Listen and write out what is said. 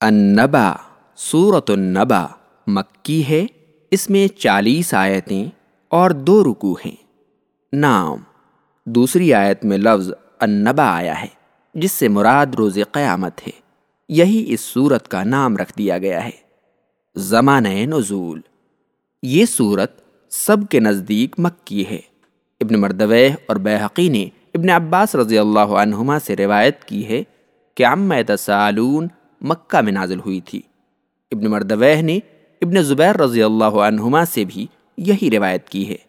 النبا سورت النبا مکی ہے، اس میں چالیس آیتیں اور دو رکو ہیں۔ نام دوسری آیت میں لفظ النبا آیا ہے، جس سے مراد روز قیامت ہے۔ یہی اس صورت کا نام رکھ دیا گیا ہے۔ زمانہ نزول، یہ صورت سب کے نزدیک مکی ہے۔ ابن مردوہ اور بحقی نے ابن عباس رضی اللہ عنہما سے روایت کی ہے کہ عم تسالون مکہ میں نازل ہوئی تھی۔ ابن مردویہ نے ابن زبیر رضی اللہ عنہما سے بھی یہی روایت کی ہے۔